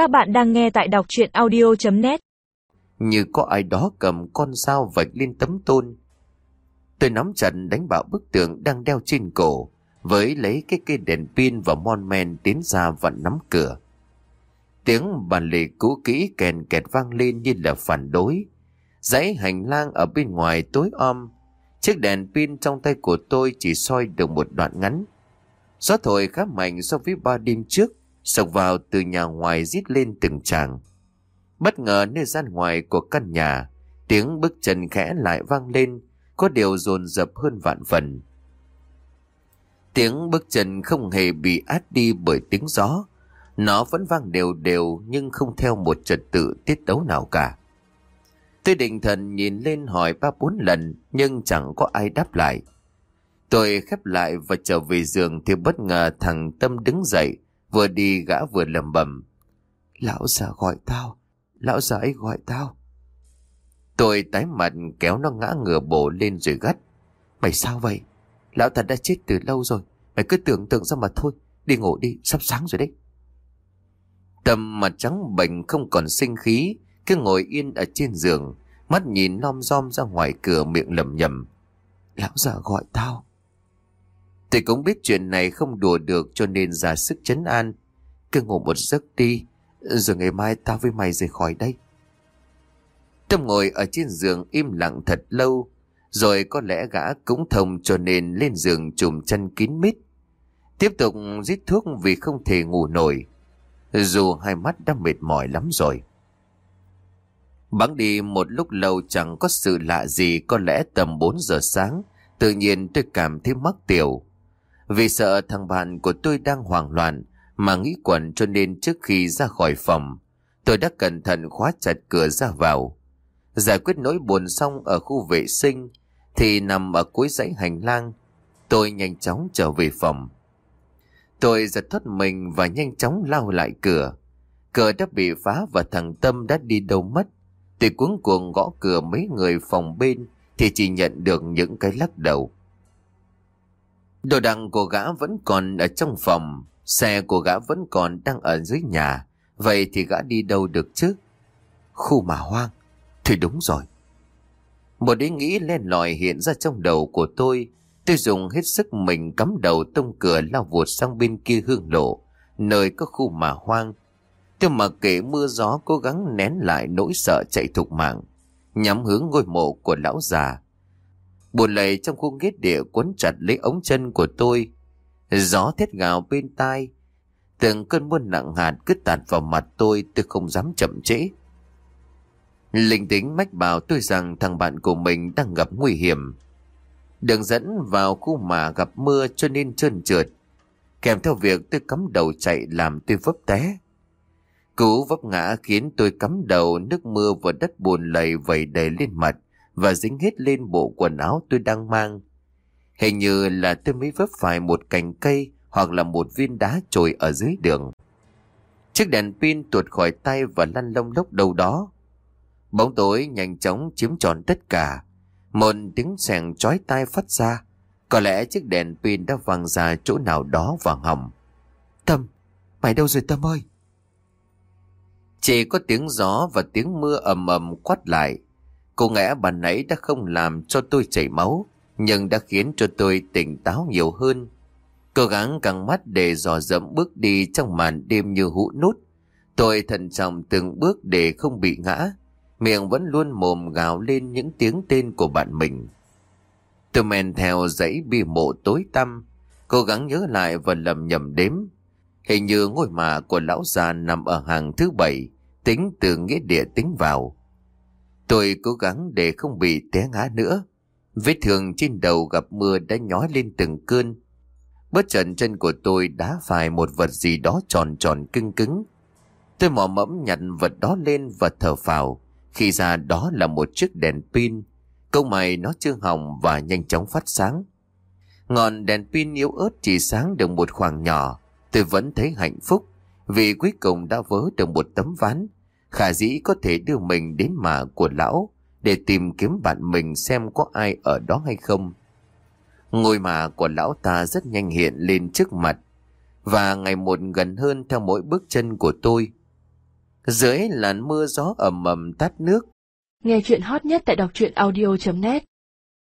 Các bạn đang nghe tại đọc chuyện audio.net Như có ai đó cầm con dao vạch lên tấm tôn. Tôi nắm chặt đánh bạo bức tượng đang đeo trên cổ, với lấy cái cây đèn pin và mon men tiến ra và nắm cửa. Tiếng bàn lề cũ kỹ kèn kẹt vang lên như là phản đối. Dãy hành lang ở bên ngoài tối om, chiếc đèn pin trong tay của tôi chỉ soi được một đoạn ngắn. Gió thổi khá mạnh so với ba đêm trước, sộc vào từ nhà ngoài rít lên từng tràng. Bất ngờ nơi gian ngoài của căn nhà, tiếng bước chân khẽ lại vang lên, có điều dồn dập hơn vạn phần. Tiếng bước chân không hề bị át đi bởi tiếng gió, nó vẫn vang đều đều nhưng không theo một trật tự tiết tấu nào cả. Tôi định thần nhìn lên hỏi ba bốn lần nhưng chẳng có ai đáp lại. Tôi khép lại và trở về giường thì bất ngờ thằng Tâm đứng dậy, vừa đi gã vừa lầm bầm. Lão già gọi tao, lão già ấy gọi tao. Tôi tái mặt kéo nó ngã ngửa bổ lên rồi gắt. Mày sao vậy? Lão thật đã chết từ lâu rồi, mày cứ tưởng tượng ra mà thôi, đi ngủ đi, sắp sáng rồi đấy. Tâm mặt trắng bệnh không còn sinh khí, cứ ngồi yên ở trên giường, mắt nhìn lom rom ra ngoài cửa miệng lầm nhầm. Lão già gọi tao. Tôi cũng biết chuyện này không đùa được cho nên ra sức chấn an. Cứ ngủ một giấc đi, rồi ngày mai tao với mày rời khỏi đây. Tâm ngồi ở trên giường im lặng thật lâu, rồi có lẽ gã cũng thông cho nên lên giường chùm chân kín mít. Tiếp tục giết thuốc vì không thể ngủ nổi, dù hai mắt đã mệt mỏi lắm rồi. Bắn đi một lúc lâu chẳng có sự lạ gì có lẽ tầm 4 giờ sáng, tự nhiên tôi cảm thấy mắc tiểu. Vì sợ thằng bạn của tôi đang hoảng loạn mà nghĩ quẩn cho nên trước khi ra khỏi phòng, tôi đã cẩn thận khóa chặt cửa ra vào. Giải quyết nỗi buồn xong ở khu vệ sinh thì nằm ở cuối dãy hành lang, tôi nhanh chóng trở về phòng. Tôi giật thoát mình và nhanh chóng lao lại cửa. Cửa đã bị phá và thằng Tâm đã đi đâu mất. Tôi cuống cuồng gõ cửa mấy người phòng bên thì chỉ nhận được những cái lắc đầu. Đồ đằng của gã vẫn còn ở trong phòng, xe của gã vẫn còn đang ở dưới nhà. Vậy thì gã đi đâu được chứ? Khu mà hoang. Thì đúng rồi. Một ý nghĩ len lỏi hiện ra trong đầu của tôi. Tôi dùng hết sức mình cắm đầu tông cửa lao vụt sang bên kia hương lộ, nơi có khu mà hoang. Tôi mặc kệ mưa gió cố gắng nén lại nỗi sợ chạy thục mạng, nhắm hướng ngôi mộ của lão già Buồn lầy trong khu ghét địa quấn chặt lấy ống chân của tôi. Gió thét gào bên tai. Từng cơn mưa nặng hạt cứ tạt vào mặt tôi tôi không dám chậm trễ. Linh tính mách bảo tôi rằng thằng bạn của mình đang gặp nguy hiểm. Đường dẫn vào khu mà gặp mưa cho nên trơn trượt. Kèm theo việc tôi cắm đầu chạy làm tôi vấp té. Cú vấp ngã khiến tôi cắm đầu, nước mưa và đất buồn lầy vẩy đầy lên mặt và dính hết lên bộ quần áo tôi đang mang. Hình như là tôi mới vấp phải một cành cây hoặc là một viên đá trồi ở dưới đường. Chiếc đèn pin tuột khỏi tay và lăn lông lốc đâu đó. Bóng tối nhanh chóng chiếm trọn tất cả. Một tiếng sèn chói tai phát ra. Có lẽ chiếc đèn pin đã văng ra chỗ nào đó và hỏng. Tâm, mày đâu rồi Tâm ơi? Chỉ có tiếng gió và tiếng mưa ầm ầm quát lại. Cô ngã bàn nãy đã không làm cho tôi chảy máu, nhưng đã khiến cho tôi tỉnh táo nhiều hơn. Cố gắng căng mắt để dò dẫm bước đi trong màn đêm như hũ nút. Tôi thận trọng từng bước để không bị ngã, miệng vẫn luôn mồm gào lên những tiếng tên của bạn mình. Tôi men theo dãy bi mộ tối tăm, cố gắng nhớ lại và lầm nhầm đếm. Hình như ngôi mả của lão già nằm ở hàng thứ bảy, tính từ nghĩa địa tính vào. Tôi cố gắng để không bị té ngã nữa. Vết thương trên đầu gặp mưa đã nhói lên từng cơn. Bất chợt chân của tôi đã phải một vật gì đó tròn tròn cứng cứng. Tôi mò mẫm nhặt vật đó lên và thở phào. Khi ra đó là một chiếc đèn pin. Câu mày nó chưa hỏng và nhanh chóng phát sáng. Ngọn đèn pin yếu ớt chỉ sáng được một khoảng nhỏ. Tôi vẫn thấy hạnh phúc vì cuối cùng đã vớ được một tấm ván khả dĩ có thể đưa mình đến mả của lão, để tìm kiếm bạn mình xem có ai ở đó hay không. Ngôi mả của lão ta rất nhanh hiện lên trước mặt, và ngày một gần hơn theo mỗi bước chân của tôi. Dưới làn mưa gió ầm ầm tát nước. Nghe chuyện hot nhất tại đọc truyện audio.net